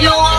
有。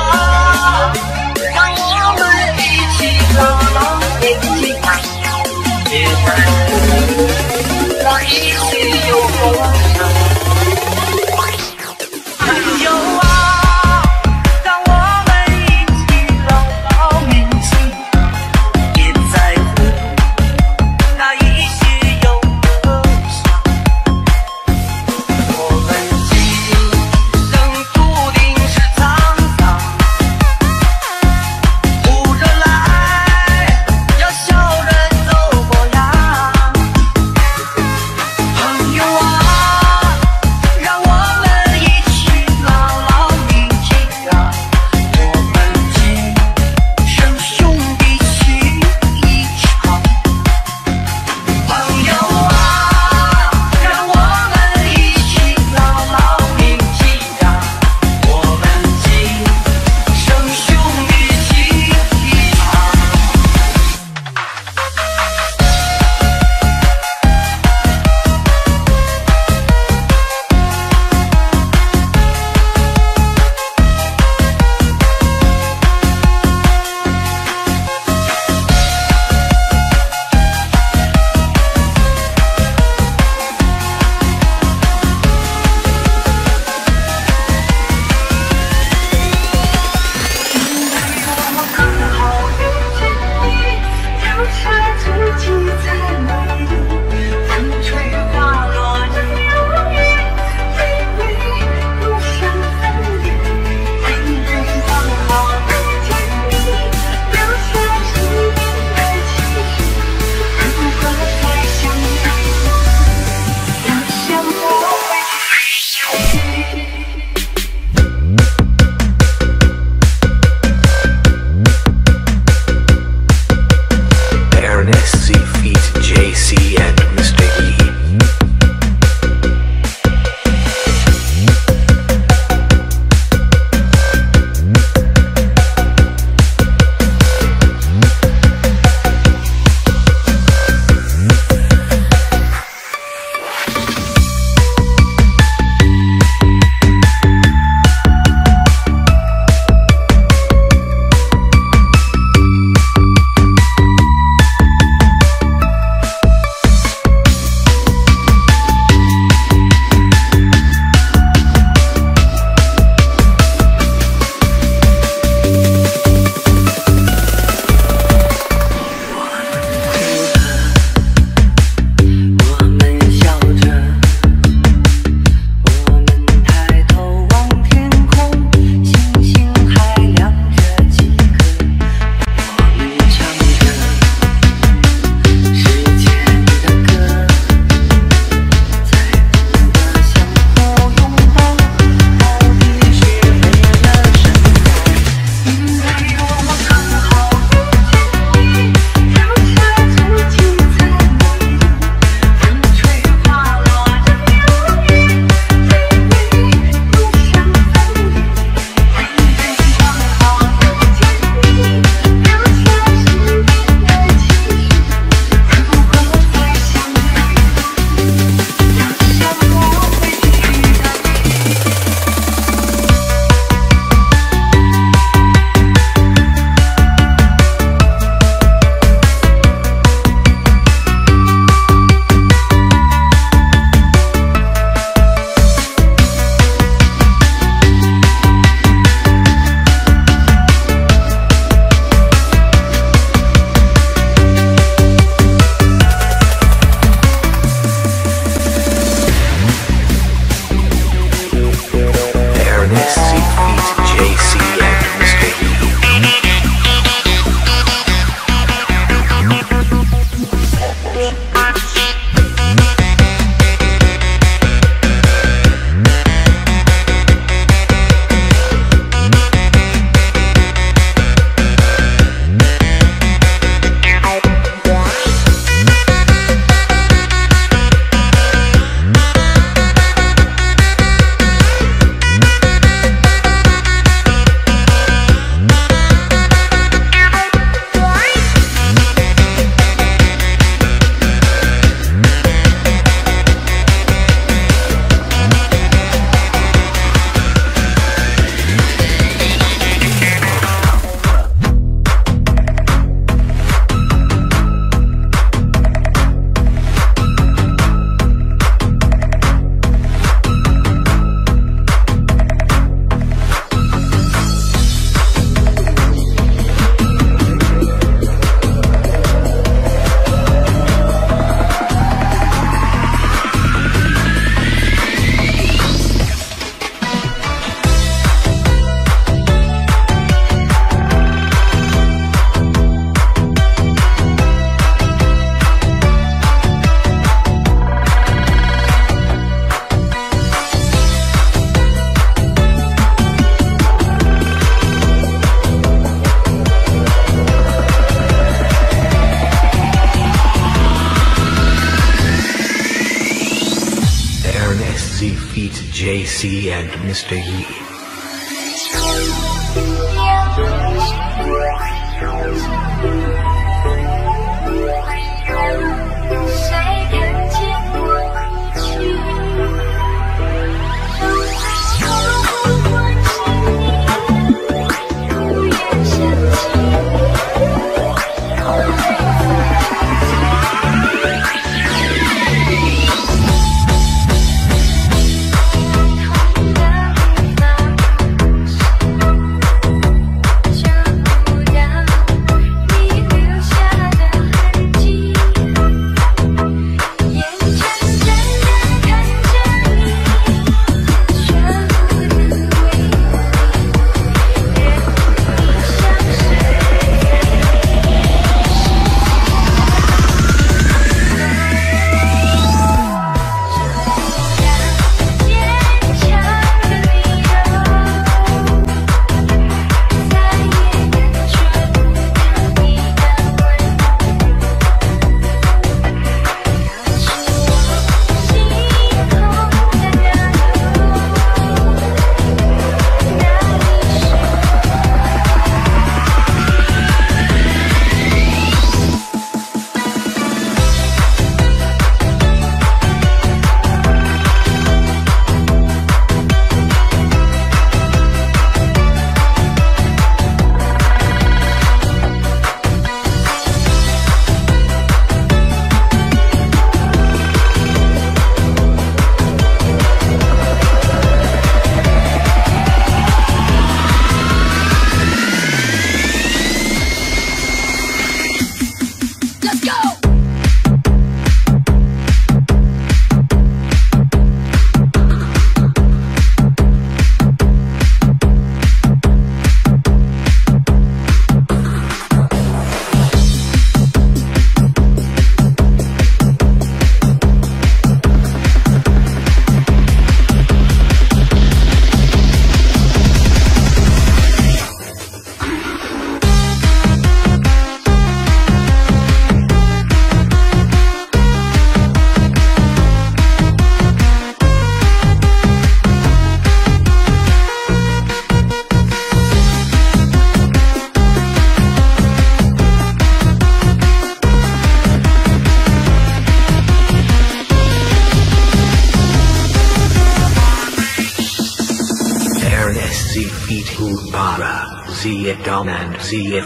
Brasília é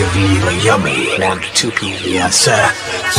actively yummy and to be yes. answer.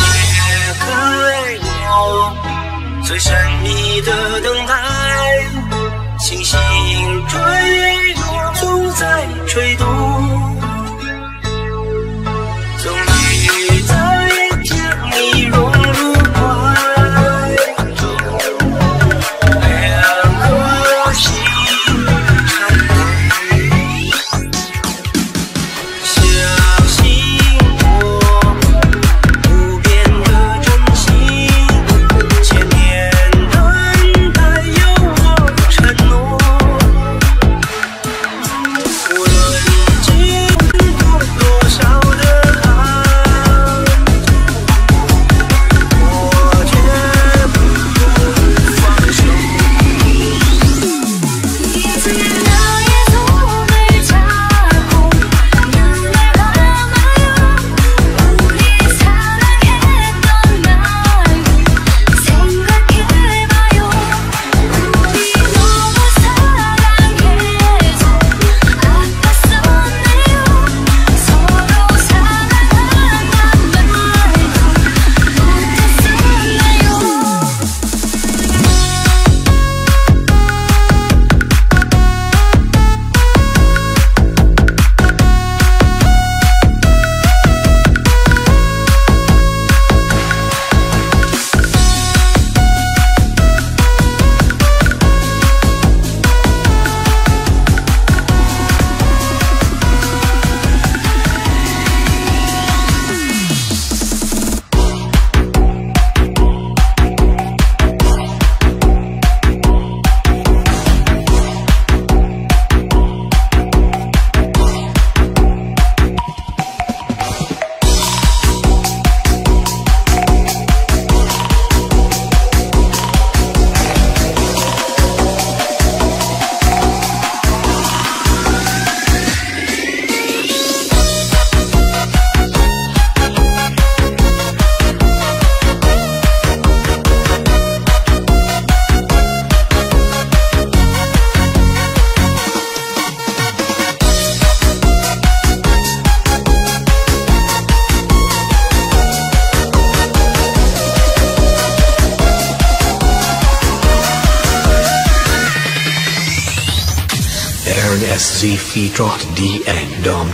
Strot D Dom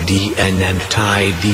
and Anti D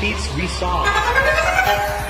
beats saw.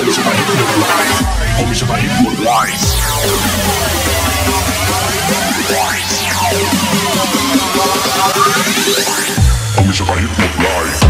Hoje vai recuar. Hoje vai recuar. Hoje vai recuar.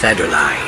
Federline.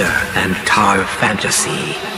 adventure and tar fantasy.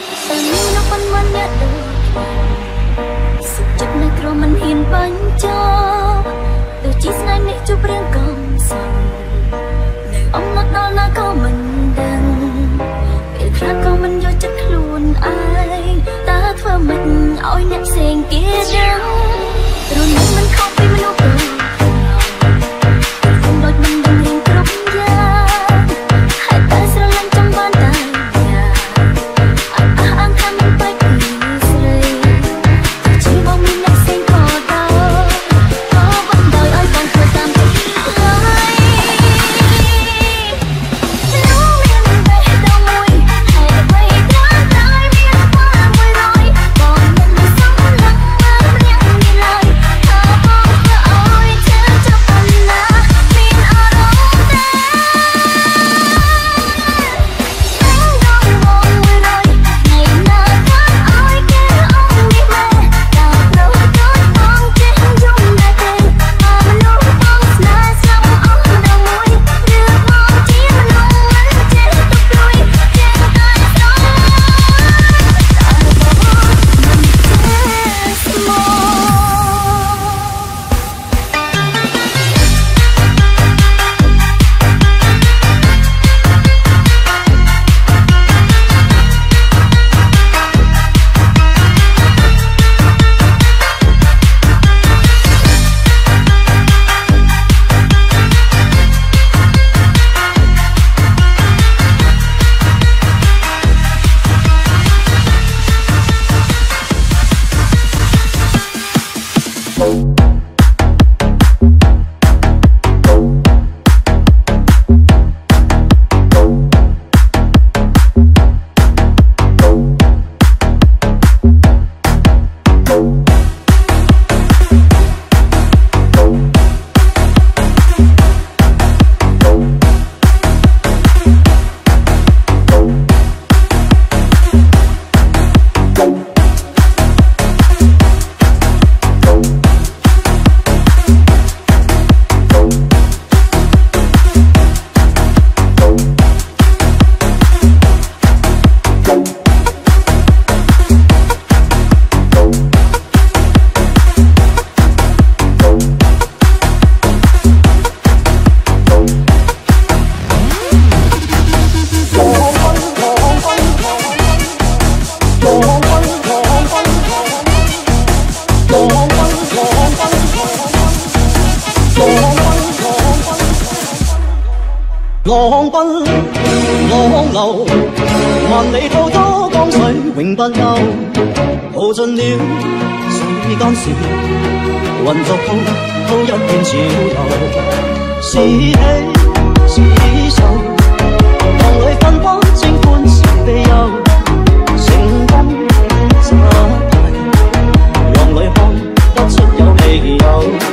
浪奔浪流，萬里滔滔江水永不休，耗盡了世間事，混作滔滔一片潮流，是喜是愁，浪裏分不清歡喜悲憂，情感失態，浪裏看得出有理由。